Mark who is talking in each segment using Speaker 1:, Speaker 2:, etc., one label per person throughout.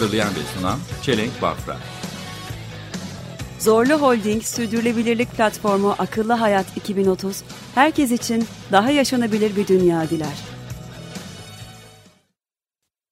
Speaker 1: Hazırlayan ve sunan Çelenk Bafra
Speaker 2: Zorlu Holding Sürdürülebilirlik Platformu Akıllı Hayat 2030, herkes için daha yaşanabilir bir dünya diler.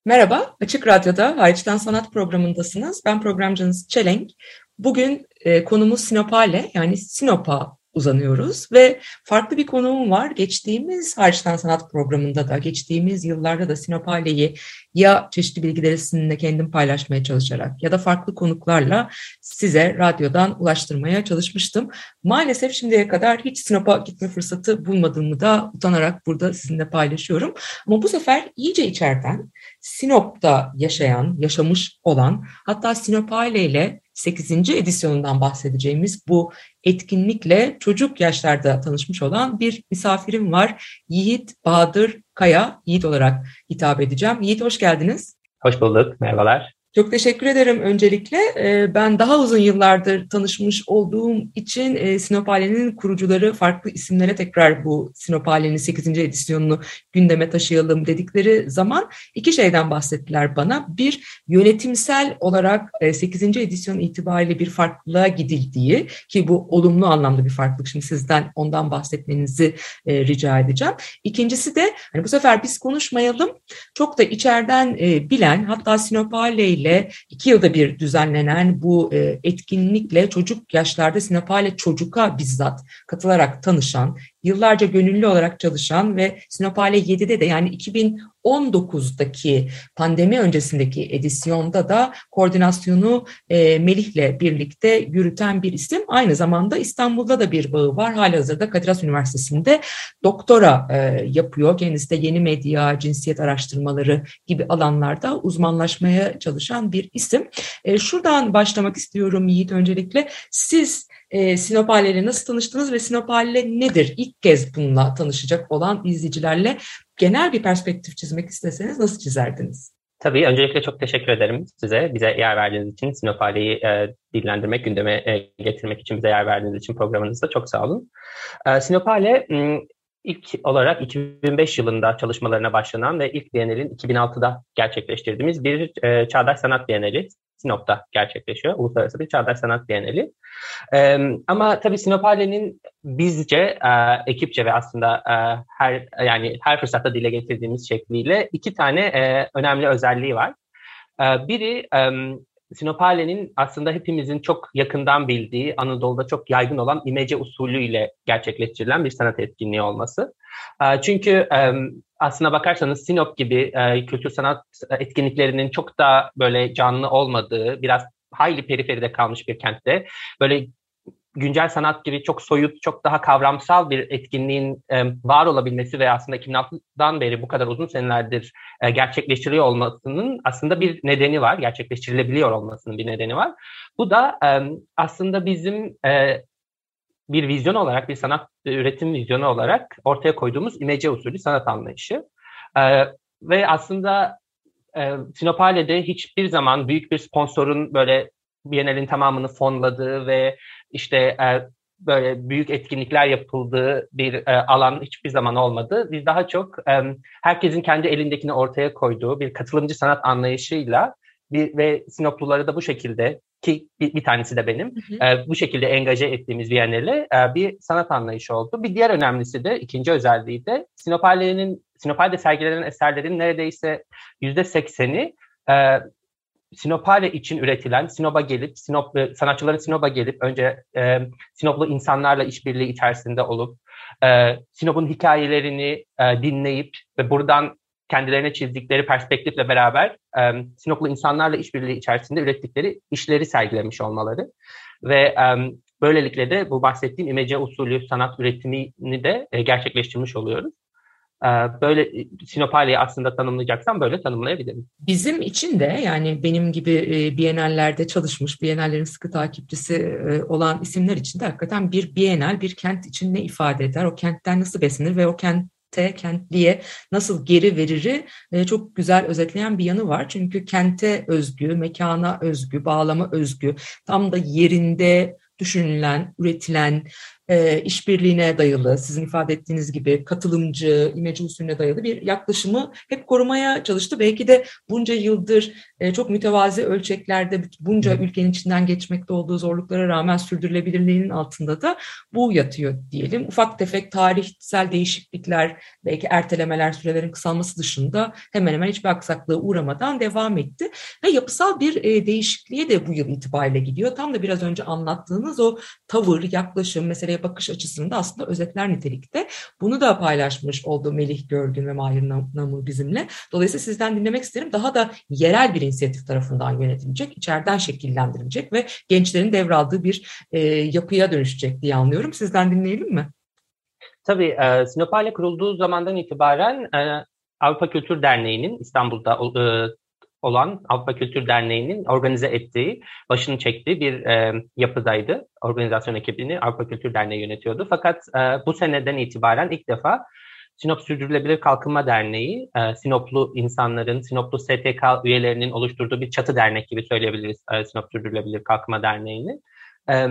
Speaker 3: Merhaba, Açık Radyo'da Hariçten Sanat programındasınız. Ben programcınız Çelenk. Bugün e, konumuz Sinopale yani Sinop'a uzanıyoruz ve farklı bir konuğum var. Geçtiğimiz Hariçten Sanat programında da, geçtiğimiz yıllarda da Sinopale'yi ya çeşitli bilgileri sizinle kendim paylaşmaya çalışarak ya da farklı konuklarla size radyodan ulaştırmaya çalışmıştım. Maalesef şimdiye kadar hiç Sinop'a gitme fırsatı bulmadığımı da utanarak burada sizinle paylaşıyorum. Ama bu sefer iyice içeriden Sinop'ta yaşayan, yaşamış olan hatta Sinopale ile 8. edisyonundan bahsedeceğimiz bu etkinlikle çocuk yaşlarda tanışmış olan bir misafirim var. Yiğit Bahadır Kaya, Yiğit olarak hitap edeceğim. Yiğit hoş geldiniz.
Speaker 4: Hoş bulduk, merhabalar.
Speaker 3: Çok teşekkür ederim öncelikle. Ee, Ben daha uzun yıllardır tanışmış olduğum için e, Sinopale'nin kurucuları farklı isimlere tekrar bu Sinopale'nin 8. edisyonunu gündeme taşıyalım dedikleri zaman iki şeyden bahsettiler bana. Bir, yönetimsel olarak e, 8. edisyon itibariyle bir farklılığa gidildiği ki bu olumlu anlamda bir farklılık. Şimdi sizden ondan bahsetmenizi e, rica edeceğim. İkincisi de hani bu sefer biz konuşmayalım. Çok da içeriden e, bilen hatta Sinopale ile iki yılda bir düzenlenen bu e, etkinlikle çocuk yaşlarda Sinopale çocuka bizzat katılarak tanışan, yıllarca gönüllü olarak çalışan ve Sinopale 7'de de yani 2019'daki pandemi öncesindeki edisyonda da koordinasyonu e, Melih'le birlikte yürüten bir isim. Aynı zamanda İstanbul'da da bir bağı var. Halihazırda Kadir Has Üniversitesi'nde doktora e, yapıyor. Kendisi de yeni medya, cinsiyet araştırmaları gibi alanlarda uzmanlaşmaya çalışan bir isim. E, şuradan başlamak istiyorum Yiğit öncelikle. Siz e, ile nasıl tanıştınız ve Sinopale nedir? İlk kez bununla tanışacak olan izleyicilerle genel bir perspektif çizmek isteseniz nasıl çizerdiniz?
Speaker 4: Tabii öncelikle çok teşekkür ederim size. Bize yer verdiğiniz için, Sinopale'yi e, dillendirmek, gündeme e, getirmek için bize yer verdiğiniz için programınızda çok sağ olun. E, Sinopale ilk olarak 2005 yılında çalışmalarına başlanan ve ilk Bienal'in 2006'da gerçekleştirdiğimiz bir e, Çağdaş Sanat Bienali. Sinop'ta gerçekleşiyor. Uluslararası bir Çağdaş Sanat Bienali. Ee, ama tabii Sinopale'nin bizce, e, ekipçe ve aslında e, her yani her fırsatta dile getirdiğimiz şekliyle iki tane e, önemli özelliği var. E, biri e, Sinopale'nin aslında hepimizin çok yakından bildiği, Anadolu'da çok yaygın olan imece usulüyle gerçekleştirilen bir sanat etkinliği olması. E, çünkü aslına bakarsanız Sinop gibi e, kültür sanat etkinliklerinin çok da böyle canlı olmadığı, biraz hayli periferide kalmış bir kentte böyle güncel sanat gibi çok soyut, çok daha kavramsal bir etkinliğin e, var olabilmesi ve aslında 2006'dan beri bu kadar uzun senelerdir e, gerçekleştiriliyor olmasının aslında bir nedeni var. Gerçekleştirilebiliyor olmasının bir nedeni var. Bu da e, aslında bizim e, bir vizyon olarak, bir sanat üretim vizyonu olarak ortaya koyduğumuz imece usulü sanat anlayışı. E, ve aslında e, Sinopale'de hiçbir zaman büyük bir sponsorun böyle Bienal'in tamamını fonladığı ve işte e, böyle büyük etkinlikler yapıldığı bir e, alan hiçbir zaman olmadı. Biz daha çok e, herkesin kendi elindekini ortaya koyduğu bir katılımcı sanat anlayışıyla bir, ve Sinopluları da bu şekilde ki bir, bir tanesi de benim hı hı. E, bu şekilde engaje ettiğimiz Bienal'e e, bir sanat anlayışı oldu. Bir diğer önemlisi de ikinci özelliği de Sinopale'nin Sinopale'de sergilenen eserlerin neredeyse yüzde sekseni e, Sinopale için üretilen, Sinop'a gelip, Sinop, sanatçıların Sinop'a gelip önce e, Sinoplu insanlarla işbirliği içerisinde olup, e, Sinop'un hikayelerini e, dinleyip ve buradan kendilerine çizdikleri perspektifle beraber e, Sinoplu insanlarla işbirliği içerisinde ürettikleri işleri sergilemiş olmaları. Ve e, böylelikle de bu bahsettiğim imece usulü sanat üretimini de e, gerçekleştirmiş oluyoruz. E, böyle Sinopale'yi aslında tanımlayacaksam böyle tanımlayabilirim.
Speaker 3: Bizim için de yani benim gibi e, Bienallerde çalışmış, Bienallerin sıkı takipçisi e, olan isimler için de hakikaten bir Bienal bir kent için ne ifade eder, o kentten nasıl beslenir ve o kent kente, kentliye nasıl geri veriri e, çok güzel özetleyen bir yanı var. Çünkü kente özgü, mekana özgü, bağlama özgü, tam da yerinde düşünülen, üretilen, e, işbirliğine dayalı, sizin ifade ettiğiniz gibi katılımcı, imece usulüne dayalı bir yaklaşımı hep korumaya çalıştı. Belki de bunca yıldır e, çok mütevazi ölçeklerde bunca ülkenin içinden geçmekte olduğu zorluklara rağmen sürdürülebilirliğinin altında da bu yatıyor diyelim. Ufak tefek tarihsel değişiklikler, belki ertelemeler, sürelerin kısalması dışında hemen hemen hiçbir aksaklığa uğramadan devam etti. Ve yapısal bir e, değişikliğe de bu yıl itibariyle gidiyor. Tam da biraz önce anlattığınız o tavır, yaklaşım, mesela bakış açısını da aslında özetler nitelikte. Bunu da paylaşmış oldu Melih Görgün ve Mahir Namur bizimle. Dolayısıyla sizden dinlemek isterim. Daha da yerel bir inisiyatif tarafından yönetilecek, içeriden şekillendirilecek ve gençlerin devraldığı bir e, yapıya dönüşecek diye anlıyorum. Sizden dinleyelim mi?
Speaker 4: Tabii, e, Sinopale kurulduğu zamandan itibaren e, Avrupa Kültür Derneği'nin İstanbul'da e, olan Avrupa Kültür Derneği'nin organize ettiği, başını çektiği bir e, yapıdaydı. Organizasyon ekibini Avrupa Kültür Derneği yönetiyordu. Fakat e, bu seneden itibaren ilk defa Sinop Sürdürülebilir Kalkınma Derneği, e, Sinoplu insanların, Sinoplu STK üyelerinin oluşturduğu bir çatı dernek gibi söyleyebiliriz e, Sinop Sürdürülebilir Kalkınma Derneği'ni. E,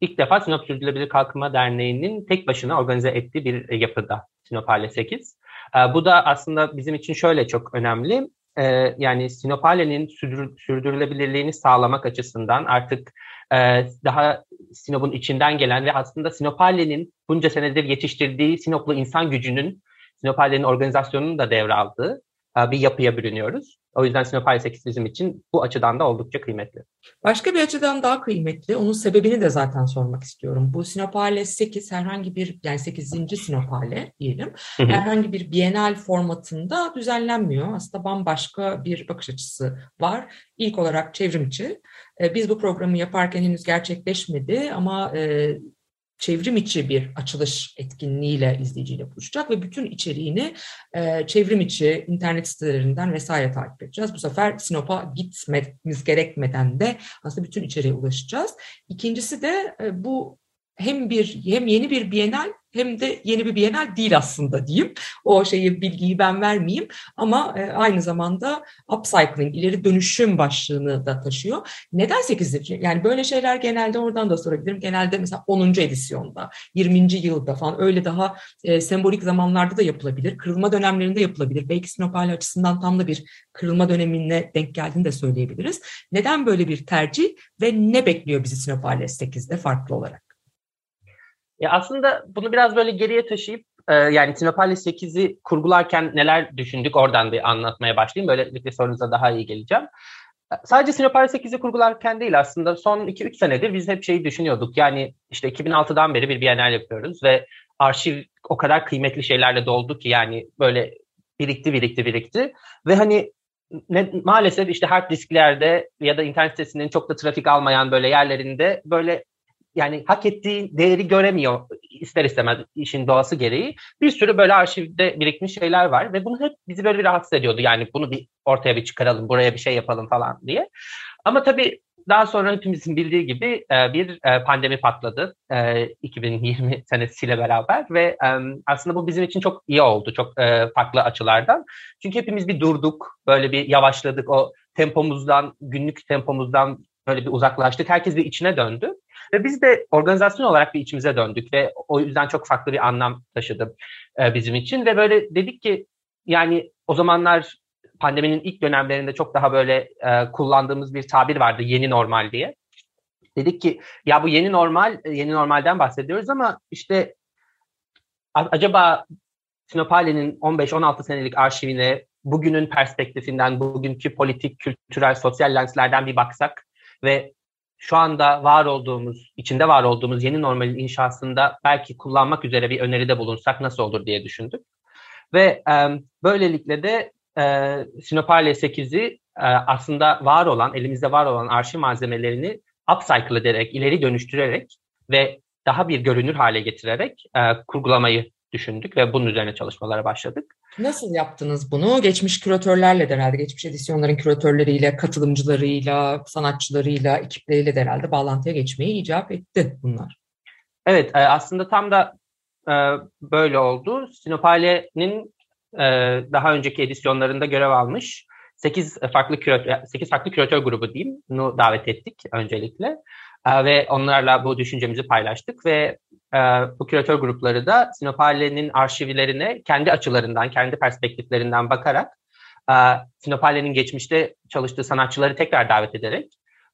Speaker 4: ilk defa Sinop Sürdürülebilir Kalkınma Derneği'nin tek başına organize ettiği bir yapıda Sinop Hale 8. E, bu da aslında bizim için şöyle çok önemli e, yani Sinopale'nin sürdür, sürdürülebilirliğini sağlamak açısından artık e, daha Sinop'un içinden gelen ve aslında Sinopale'nin bunca senedir yetiştirdiği Sinoplu insan gücünün Sinopale'nin organizasyonunu da devraldığı bir yapıya bürünüyoruz. O yüzden Sinopale 8 bizim için bu açıdan da oldukça kıymetli.
Speaker 3: Başka bir açıdan daha kıymetli, onun sebebini de zaten sormak istiyorum. Bu Sinopale 8 herhangi bir, yani 8. Sinopale diyelim, herhangi bir bienal formatında düzenlenmiyor. Aslında bambaşka bir bakış açısı var. İlk olarak çevrimçi. E, biz bu programı yaparken henüz gerçekleşmedi ama e, çevrim içi bir açılış etkinliğiyle izleyiciyle buluşacak ve bütün içeriğini e, çevrim içi internet sitelerinden vesaire takip edeceğiz. Bu sefer Sinop'a gitmemiz gerekmeden de aslında bütün içeriğe ulaşacağız. İkincisi de e, bu hem bir hem yeni bir bienal hem de yeni bir bienal değil aslında diyeyim. O şeyi bilgiyi ben vermeyeyim ama e, aynı zamanda upcycling, ileri dönüşüm başlığını da taşıyor. Neden 8. Yani böyle şeyler genelde oradan da sorabilirim. Genelde mesela 10. edisyonda, 20. yılda falan öyle daha e, sembolik zamanlarda da yapılabilir. Kırılma dönemlerinde yapılabilir. Belki Sinopali açısından tam da bir kırılma dönemine denk geldiğini de söyleyebiliriz. Neden böyle bir tercih ve ne bekliyor bizi Sinopali 8'de farklı olarak?
Speaker 4: Ya aslında bunu biraz böyle geriye taşıyıp e, yani Sinopali 8'i kurgularken neler düşündük oradan bir anlatmaya başlayayım. Böylelikle sorunuza daha iyi geleceğim. E, sadece Sinopali 8'i kurgularken değil aslında son 2-3 senedir biz hep şeyi düşünüyorduk. Yani işte 2006'dan beri bir Bienal yapıyoruz ve arşiv o kadar kıymetli şeylerle doldu ki yani böyle birikti birikti birikti ve hani ne, maalesef işte hard disklerde ya da internet sitesinin çok da trafik almayan böyle yerlerinde böyle yani hak ettiği değeri göremiyor ister istemez işin doğası gereği. Bir sürü böyle arşivde birikmiş şeyler var ve bunu hep bizi böyle bir rahatsız ediyordu. Yani bunu bir ortaya bir çıkaralım, buraya bir şey yapalım falan diye. Ama tabii daha sonra hepimizin bildiği gibi e, bir e, pandemi patladı 2020 e, senesiyle beraber ve aslında bu bizim için çok iyi oldu, çok farklı açılardan. Çünkü hepimiz bir durduk, böyle bir yavaşladık, o tempomuzdan, günlük tempomuzdan böyle bir uzaklaştık. Herkes bir içine döndü. Ve biz de organizasyon olarak bir içimize döndük ve o yüzden çok farklı bir anlam taşıdı e, bizim için. Ve böyle dedik ki yani o zamanlar pandeminin ilk dönemlerinde çok daha böyle e, kullandığımız bir tabir vardı yeni normal diye. Dedik ki ya bu yeni normal, yeni normalden bahsediyoruz ama işte acaba Sinopale'nin 15-16 senelik arşivine bugünün perspektifinden, bugünkü politik, kültürel, sosyal lenslerden bir baksak ve şu anda var olduğumuz, içinde var olduğumuz yeni normalin inşasında belki kullanmak üzere bir öneride bulunsak nasıl olur diye düşündük. Ve e, böylelikle de e, Sinopale 8'i e, aslında var olan, elimizde var olan arşiv malzemelerini upcycle ederek, ileri dönüştürerek ve daha bir görünür hale getirerek e, kurgulamayı düşündük ve bunun üzerine çalışmalara başladık.
Speaker 3: Nasıl yaptınız bunu? Geçmiş küratörlerle de herhalde, geçmiş edisyonların küratörleriyle, katılımcılarıyla, sanatçılarıyla, ekipleriyle de herhalde bağlantıya geçmeyi icap etti bunlar.
Speaker 4: Evet, e, aslında tam da e, böyle oldu. Sinopale'nin e, daha önceki edisyonlarında görev almış 8 farklı küratör, 8 farklı küratör grubu diyeyim, bunu davet ettik öncelikle. Ve onlarla bu düşüncemizi paylaştık ve bu küratör grupları da Sinopale'nin arşivlerine kendi açılarından, kendi perspektiflerinden bakarak Sinopale'nin geçmişte çalıştığı sanatçıları tekrar davet ederek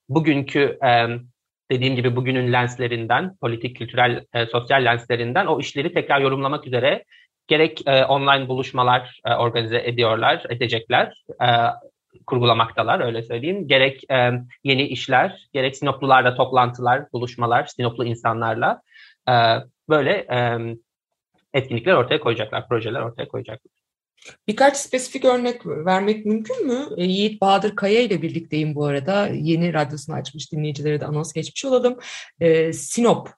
Speaker 4: bugünkü dediğim gibi bugünün lenslerinden, politik, kültürel, sosyal lenslerinden o işleri tekrar yorumlamak üzere gerek e, online buluşmalar e, organize ediyorlar, edecekler, e, kurgulamaktalar öyle söyleyeyim. Gerek e, yeni işler, gerek Sinoplularla toplantılar, buluşmalar, Sinoplu insanlarla e, böyle etkinlikler ortaya koyacaklar, projeler ortaya koyacaklar.
Speaker 3: Birkaç spesifik örnek vermek mümkün mü? E, Yiğit Bahadır Kaya ile birlikteyim bu arada. Yeni radyosunu açmış dinleyicilere de anons geçmiş olalım. E, Sinop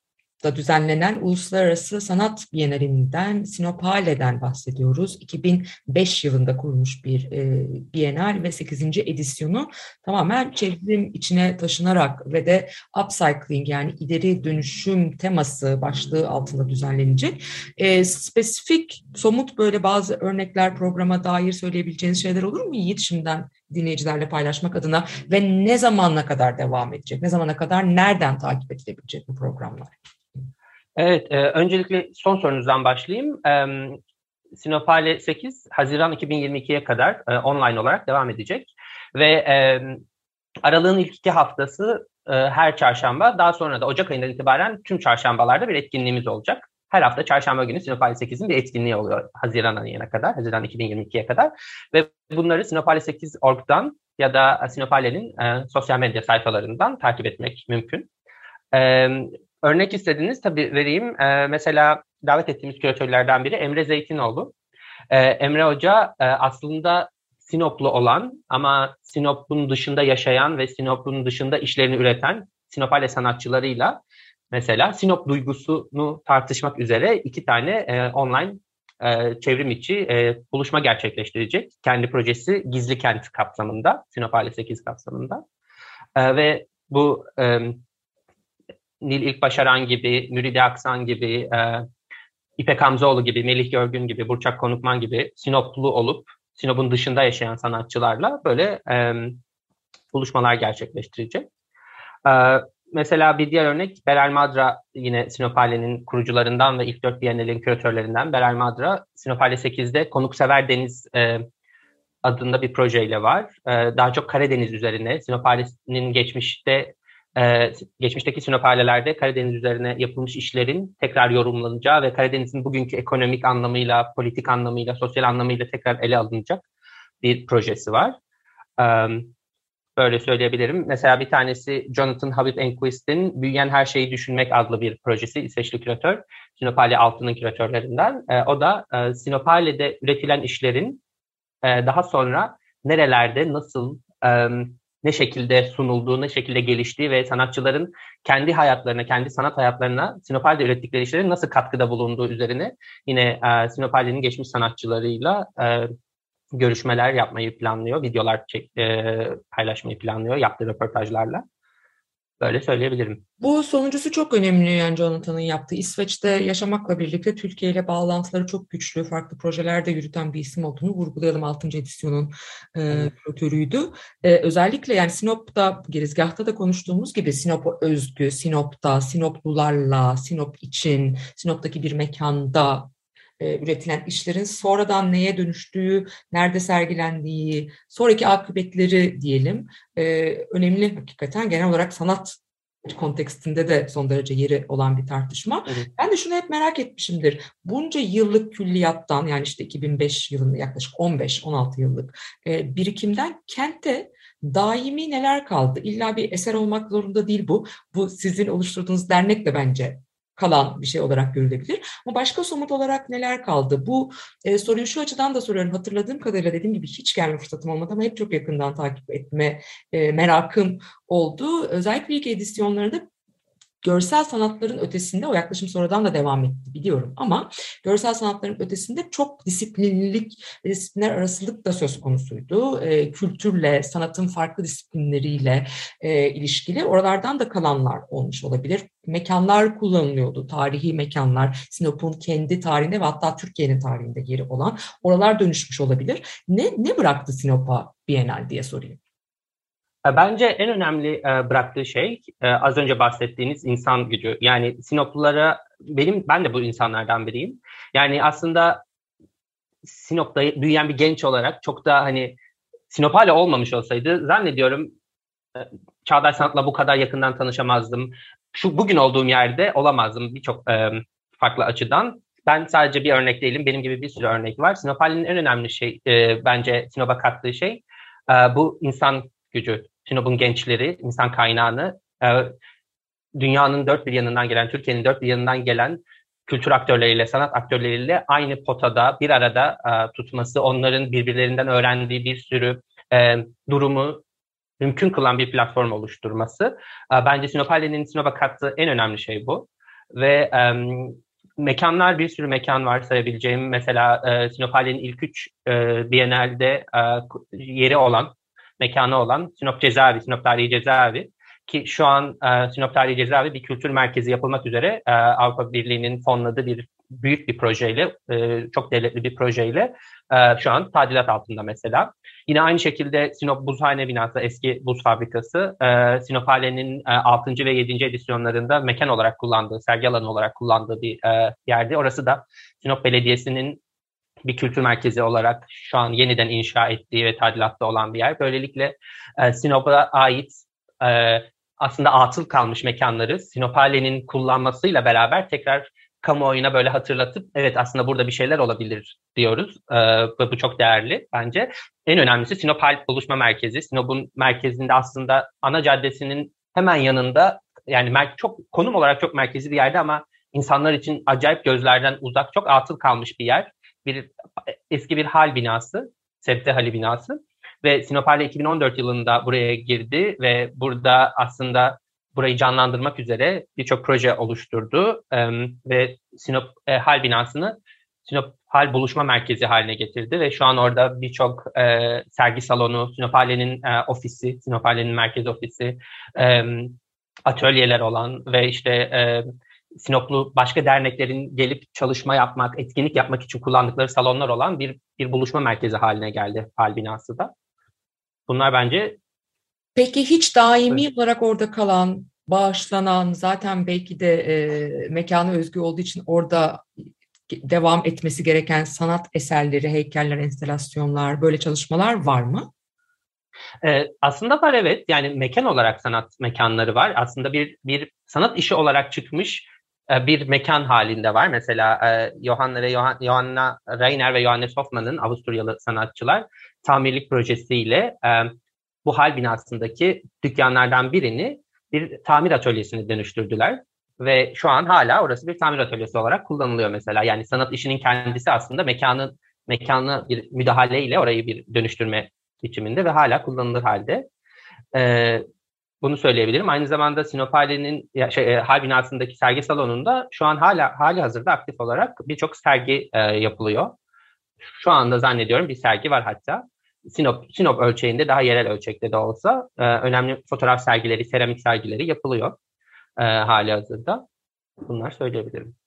Speaker 3: da düzenlenen Uluslararası Sanat Bienalinden Sinopale'den bahsediyoruz. 2005 yılında kurulmuş bir e, bienal ve 8. edisyonu tamamen çevrim içine taşınarak ve de upcycling yani ileri dönüşüm teması başlığı altında düzenlenecek. E, spesifik, somut böyle bazı örnekler programa dair söyleyebileceğiniz şeyler olur mu Yiğit şimdiden dinleyicilerle paylaşmak adına ve ne zamana kadar devam edecek? Ne zamana kadar nereden takip edilebilecek bu programlar?
Speaker 4: Evet, e, öncelikle son sorunuzdan başlayayım. E, Sinopale 8 Haziran 2022'ye kadar e, online olarak devam edecek ve e, aralığın ilk iki haftası e, her çarşamba, daha sonra da Ocak ayından itibaren tüm çarşambalarda bir etkinliğimiz olacak. Her hafta çarşamba günü Sinopale 8'in bir etkinliği oluyor Haziran ayına kadar, Haziran 2022'ye kadar. Ve bunları Sinopale 8 org'dan ya da Sinopale'nin e, sosyal medya sayfalarından takip etmek mümkün. E, Örnek istediniz tabii vereyim. Ee, mesela davet ettiğimiz küratörlerden biri Emre Zeytinoğlu. Ee, Emre Hoca e, aslında Sinoplu olan ama Sinop'un dışında yaşayan ve Sinop'un dışında işlerini üreten Sinopale sanatçılarıyla mesela Sinop duygusunu tartışmak üzere iki tane e, online e, çevrim içi e, buluşma gerçekleştirecek. Kendi projesi Gizli Kent kapsamında, Sinopale 8 kapsamında. E, ve bu e, Nil İlk Başaran gibi, Müride Aksan gibi, e, İpek Hamzoğlu gibi, Melih Görgün gibi, Burçak Konukman gibi Sinoplu olup Sinop'un dışında yaşayan sanatçılarla böyle e, buluşmalar gerçekleştirecek. E, mesela bir diğer örnek Beral Madra yine Sinopale'nin kurucularından ve ilk dört Biennale'nin küratörlerinden Beral Madra Sinopale 8'de Konuksever Deniz e, adında bir projeyle var. E, daha çok Karadeniz üzerine Sinopale'nin geçmişte ee, geçmişteki sinopalelerde Karadeniz üzerine yapılmış işlerin tekrar yorumlanacağı ve Karadeniz'in bugünkü ekonomik anlamıyla, politik anlamıyla, sosyal anlamıyla tekrar ele alınacak bir projesi var. Ee, böyle söyleyebilirim. Mesela bir tanesi Jonathan Habib Enquist'in Büyüyen Her Şeyi Düşünmek adlı bir projesi, İsveçli küratör. Sinopale Altı'nın küratörlerinden. Ee, o da e, Sinopale'de üretilen işlerin e, daha sonra nerelerde, nasıl, e, ne şekilde sunulduğu, ne şekilde geliştiği ve sanatçıların kendi hayatlarına, kendi sanat hayatlarına Sinopal'de ürettikleri işlerin nasıl katkıda bulunduğu üzerine yine e, Sinopal'in geçmiş sanatçılarıyla e, görüşmeler yapmayı planlıyor, videolar çek, e, paylaşmayı planlıyor yaptığı röportajlarla. Böyle söyleyebilirim.
Speaker 3: Bu sonuncusu çok önemli yani Jonathan'ın yaptığı. İsveç'te yaşamakla birlikte Türkiye ile bağlantıları çok güçlü. Farklı projelerde yürüten bir isim olduğunu vurgulayalım. 6. edisyonun e, küratörüydü. E, özellikle yani Sinop'ta, Gerizgah'ta da konuştuğumuz gibi Sinop'a özgü, Sinop'ta, Sinoplularla, Sinop için, Sinop'taki bir mekanda e, üretilen işlerin sonradan neye dönüştüğü, nerede sergilendiği, sonraki akıbetleri diyelim e, önemli hakikaten genel olarak sanat kontekstinde de son derece yeri olan bir tartışma. Evet. Ben de şunu hep merak etmişimdir. Bunca yıllık külliyattan yani işte 2005 yılında yaklaşık 15-16 yıllık e, birikimden kente daimi neler kaldı? İlla bir eser olmak zorunda değil bu. Bu sizin oluşturduğunuz dernek de bence kalan bir şey olarak görülebilir. Ama başka somut olarak neler kaldı? Bu e, soruyu şu açıdan da soruyorum. Hatırladığım kadarıyla dediğim gibi hiç gelme fırsatım olmadı ama hep çok yakından takip etme e, merakım oldu. Özellikle ilk edisyonlarında görsel sanatların ötesinde o yaklaşım sonradan da devam etti biliyorum ama görsel sanatların ötesinde çok disiplinlilik ve disiplinler arasılık da söz konusuydu. E, kültürle, sanatın farklı disiplinleriyle e, ilişkili oralardan da kalanlar olmuş olabilir. Mekanlar kullanılıyordu, tarihi mekanlar, Sinop'un kendi tarihinde ve hatta Türkiye'nin tarihinde yeri olan oralar dönüşmüş olabilir. Ne, ne bıraktı Sinop'a Bienal diye sorayım.
Speaker 4: E, bence en önemli e, bıraktığı şey e, az önce bahsettiğiniz insan gücü. Yani Sinoplulara benim ben de bu insanlardan biriyim. Yani aslında Sinop'ta büyüyen bir genç olarak çok da hani Sinop hala olmamış olsaydı zannediyorum çağdaş sanatla bu kadar yakından tanışamazdım. Şu bugün olduğum yerde olamazdım birçok farklı açıdan. Ben sadece bir örnek değilim. Benim gibi bir sürü örnek var. Sinop halinin en önemli şey bence Sinop'a kattığı şey bu insan gücü. Sinop'un gençleri, insan kaynağını e, dünyanın dört bir yanından gelen, Türkiye'nin dört bir yanından gelen kültür aktörleriyle, sanat aktörleriyle aynı potada bir arada e, tutması, onların birbirlerinden öğrendiği bir sürü e, durumu mümkün kılan bir platform oluşturması. E, bence Sinopale'nin Sinop'a kattığı en önemli şey bu. Ve e, mekanlar, bir sürü mekan var sayabileceğim. Mesela e, Sinopale'nin ilk üç e, Biennale'de e, yeri olan mekanı olan Sinop Cezaevi, Sinop Tarihi Cezaevi ki şu an e, Sinop Tarihi Cezaevi bir kültür merkezi yapılmak üzere e, Avrupa Birliği'nin fonladığı bir büyük bir projeyle, e, çok devletli bir projeyle e, şu an tadilat altında mesela. Yine aynı şekilde Sinop Buzhane binası, eski buz fabrikası, e, Sinop Hale'nin e, 6. ve 7. edisyonlarında mekan olarak kullandığı, sergi alanı olarak kullandığı bir e, yerdi. Orası da Sinop Belediyesi'nin bir kültür merkezi olarak şu an yeniden inşa ettiği ve tadilatta olan bir yer. Böylelikle e, Sinop'a ait e, aslında atıl kalmış mekanları Sinopale'nin kullanmasıyla beraber tekrar kamuoyuna böyle hatırlatıp evet aslında burada bir şeyler olabilir diyoruz. Ee, bu çok değerli bence. En önemlisi Sinop Halk Buluşma Merkezi. Sinop'un merkezinde aslında ana caddesinin hemen yanında yani çok konum olarak çok merkezi bir yerde ama insanlar için acayip gözlerden uzak çok atıl kalmış bir yer bir eski bir hal binası, Sebze Hali binası ve Sinopale 2014 yılında buraya girdi ve burada aslında burayı canlandırmak üzere birçok proje oluşturdu e, ve Sinop e, Hal binasını Sinop Hal Buluşma Merkezi haline getirdi ve şu an orada birçok e, sergi salonu, Sinop Hale'nin e, ofisi, Sinop Hale'nin merkez ofisi, e, atölyeler olan ve işte e, Sinoplu başka derneklerin gelip çalışma yapmak, etkinlik yapmak için kullandıkları salonlar olan bir bir buluşma merkezi haline geldi hal binası da. Bunlar bence
Speaker 3: Peki hiç daimi evet. olarak orada kalan, bağışlanan, zaten belki de e, mekanı özgü olduğu için orada devam etmesi gereken sanat eserleri, heykeller, enstalasyonlar, böyle çalışmalar var mı?
Speaker 4: Ee, aslında var evet. Yani mekan olarak sanat mekanları var. Aslında bir bir sanat işi olarak çıkmış bir mekan halinde var. Mesela e, Johanna ve Johanna Reiner ve Johannes Hoffmann'ın Avusturyalı sanatçılar tamirlik projesiyle e, bu hal binasındaki dükkanlardan birini bir tamir atölyesine dönüştürdüler. Ve şu an hala orası bir tamir atölyesi olarak kullanılıyor mesela. Yani sanat işinin kendisi aslında mekanın mekanı bir müdahaleyle orayı bir dönüştürme biçiminde ve hala kullanılır halde. Ee, bunu söyleyebilirim. Aynı zamanda Sinopale'nin şey, e, hal binasındaki sergi salonunda şu an hala hali hazırda aktif olarak birçok sergi e, yapılıyor. Şu anda zannediyorum bir sergi var hatta. Sinop, Sinop ölçeğinde daha yerel ölçekte de olsa e, önemli fotoğraf sergileri, seramik sergileri yapılıyor e, hali hazırda. Bunlar söyleyebilirim.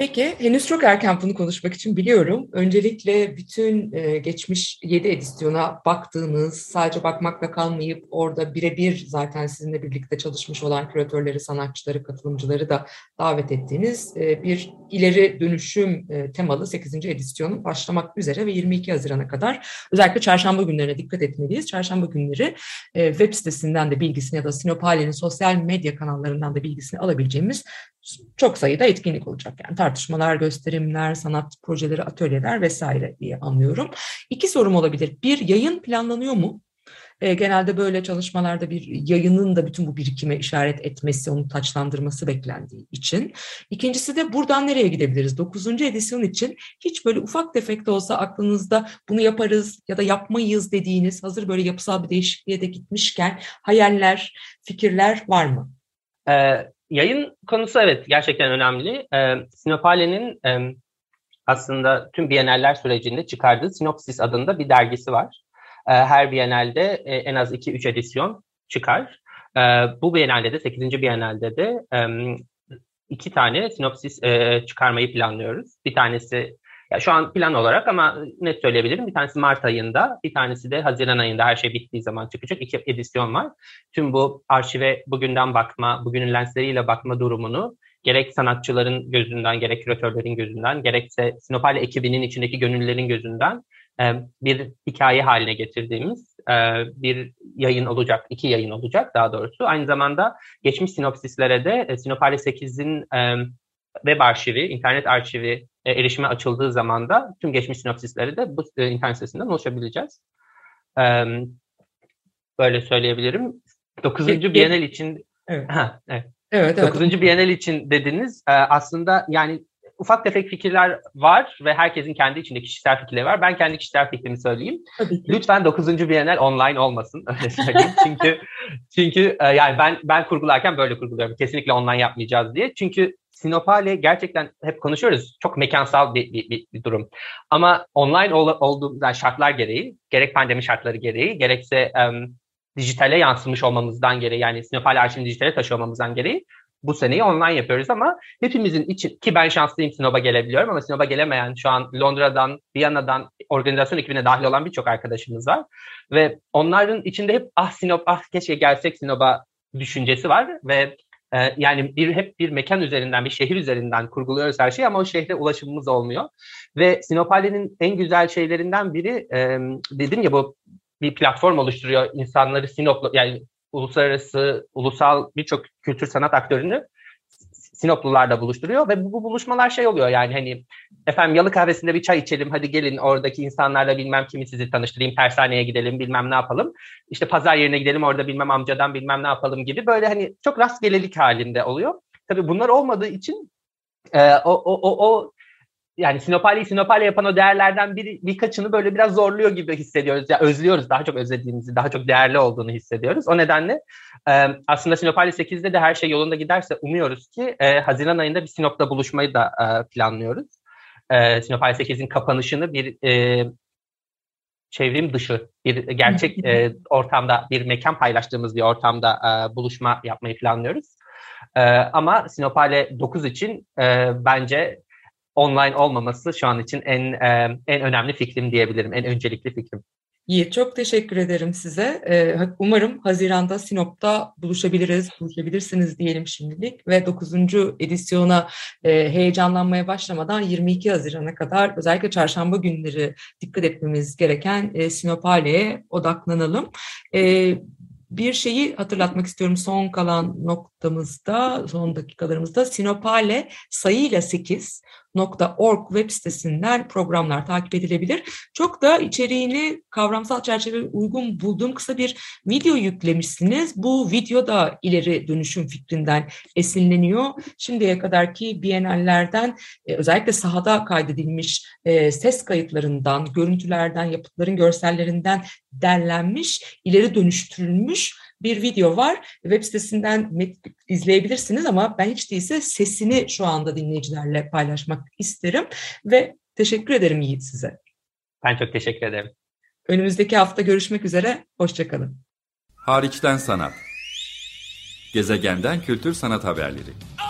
Speaker 3: Peki, henüz çok erken bunu konuşmak için biliyorum. Öncelikle bütün e, geçmiş 7 edisyona baktığınız, sadece bakmakla kalmayıp orada birebir zaten sizinle birlikte çalışmış olan küratörleri, sanatçıları, katılımcıları da davet ettiğiniz e, bir ileri dönüşüm e, temalı 8. edisyonun başlamak üzere ve 22 Haziran'a kadar özellikle çarşamba günlerine dikkat etmeliyiz. Çarşamba günleri e, web sitesinden de bilgisini ya da Sinopale'nin sosyal medya kanallarından da bilgisini alabileceğimiz çok sayıda etkinlik olacak. Yani tartışmalar, gösterimler, sanat projeleri, atölyeler vesaire diye anlıyorum. İki sorum olabilir. Bir, yayın planlanıyor mu? E, genelde böyle çalışmalarda bir yayının da bütün bu birikime işaret etmesi, onu taçlandırması beklendiği için. İkincisi de buradan nereye gidebiliriz? Dokuzuncu edisyon için hiç böyle ufak tefek de olsa aklınızda bunu yaparız ya da yapmayız dediğiniz hazır böyle yapısal bir değişikliğe de gitmişken hayaller, fikirler var mı?
Speaker 4: Ee, yayın konusu evet gerçekten önemli. E, Sinopale'nin e, aslında tüm Biennaller sürecinde çıkardığı Sinopsis adında bir dergisi var. E, her Biennalde e, en az 2-3 edisyon çıkar. E, bu Biennalde de 8. Biennalde de e, iki tane sinopsis e, çıkarmayı planlıyoruz. Bir tanesi ya şu an plan olarak ama net söyleyebilirim. Bir tanesi Mart ayında, bir tanesi de Haziran ayında her şey bittiği zaman çıkacak. İki edisyon var. Tüm bu arşive bugünden bakma, bugünün lensleriyle bakma durumunu gerek sanatçıların gözünden, gerek küratörlerin gözünden, gerekse Sinopale ekibinin içindeki gönüllülerin gözünden e, bir hikaye haline getirdiğimiz e, bir yayın olacak, iki yayın olacak daha doğrusu. Aynı zamanda geçmiş sinopsislere de e, Sinopale 8'in web arşivi, internet arşivi erişime açıldığı zaman da tüm geçmiş sinopsisleri de bu internet sitesinden ulaşabileceğiz. Böyle söyleyebilirim. 9. Bienal için
Speaker 3: Evet.
Speaker 4: Ha, evet.
Speaker 3: Evet, evet.
Speaker 4: 9. Bienal için dediniz. Aslında yani ufak tefek fikirler var ve herkesin kendi içinde kişisel fikirleri var. Ben kendi kişisel fikrimi söyleyeyim. Lütfen 9. Bienal online olmasın öyle söyleyeyim. çünkü çünkü e, yani ben ben kurgularken böyle kurguluyorum. Kesinlikle online yapmayacağız diye. Çünkü Sinopale gerçekten hep konuşuyoruz. Çok mekansal bir, bir, bir, bir durum. Ama online ol, olduğu yani şartlar gereği, gerek pandemi şartları gereği, gerekse um, dijitale yansımış olmamızdan gereği, yani Sinopale arşivini dijitale taşıyor olmamızdan gereği bu seneyi online yapıyoruz ama hepimizin için ki ben şanslıyım Sinop'a gelebiliyorum ama Sinop'a gelemeyen şu an Londra'dan, Viyana'dan organizasyon ekibine dahil olan birçok arkadaşımız var. Ve onların içinde hep ah Sinop, ah keşke gelsek Sinop'a düşüncesi var ve e, yani bir hep bir mekan üzerinden, bir şehir üzerinden kurguluyoruz her şeyi ama o şehre ulaşımımız olmuyor. Ve Sinopale'nin en güzel şeylerinden biri e, dedim ya bu bir platform oluşturuyor insanları Sinop'la yani uluslararası, ulusal birçok kültür sanat aktörünü Sinoplularla buluşturuyor ve bu, bu buluşmalar şey oluyor yani hani efendim yalı kahvesinde bir çay içelim hadi gelin oradaki insanlarla bilmem kimi sizi tanıştırayım tersaneye gidelim bilmem ne yapalım işte pazar yerine gidelim orada bilmem amcadan bilmem ne yapalım gibi böyle hani çok rastgelelik halinde oluyor. Tabii bunlar olmadığı için e, o, o, o, o yani Sinopali'yi Sinopali yapan o değerlerden bir, birkaçını böyle biraz zorluyor gibi hissediyoruz. Ya yani özlüyoruz, daha çok özlediğimizi, daha çok değerli olduğunu hissediyoruz. O nedenle e, aslında Sinopali 8'de de her şey yolunda giderse umuyoruz ki e, Haziran ayında bir Sinop'ta buluşmayı da e, planlıyoruz. E, Sinopali 8'in kapanışını bir e, çevrim dışı bir gerçek e, ortamda bir mekan paylaştığımız bir ortamda e, buluşma yapmayı planlıyoruz. E, ama Sinopale 9 için e, bence online olmaması şu an için en e, en önemli fikrim diyebilirim, en öncelikli fikrim.
Speaker 3: İyi, çok teşekkür ederim size. Ee, umarım Haziran'da Sinop'ta buluşabiliriz, buluşabilirsiniz diyelim şimdilik. Ve 9. edisyona e, heyecanlanmaya başlamadan 22 Haziran'a kadar özellikle çarşamba günleri dikkat etmemiz gereken e, Sinopale'ye odaklanalım. E, bir şeyi hatırlatmak istiyorum son kalan noktamızda, son dakikalarımızda Sinopale sayıyla 8 .org web sitesinden programlar takip edilebilir. Çok da içeriğini kavramsal çerçeve uygun bulduğum kısa bir video yüklemişsiniz. Bu video da ileri dönüşüm fikrinden esinleniyor. Şimdiye kadarki Biennallerden e, özellikle sahada kaydedilmiş e, ses kayıtlarından, görüntülerden, yapıtların görsellerinden derlenmiş, ileri dönüştürülmüş bir video var. Web sitesinden izleyebilirsiniz ama ben hiç değilse sesini şu anda dinleyicilerle paylaşmak isterim ve teşekkür ederim Yiğit size.
Speaker 4: Ben çok teşekkür ederim.
Speaker 3: Önümüzdeki hafta görüşmek üzere, hoşçakalın.
Speaker 1: Hariçten Sanat Gezegenden Kültür Sanat Haberleri
Speaker 5: Okay,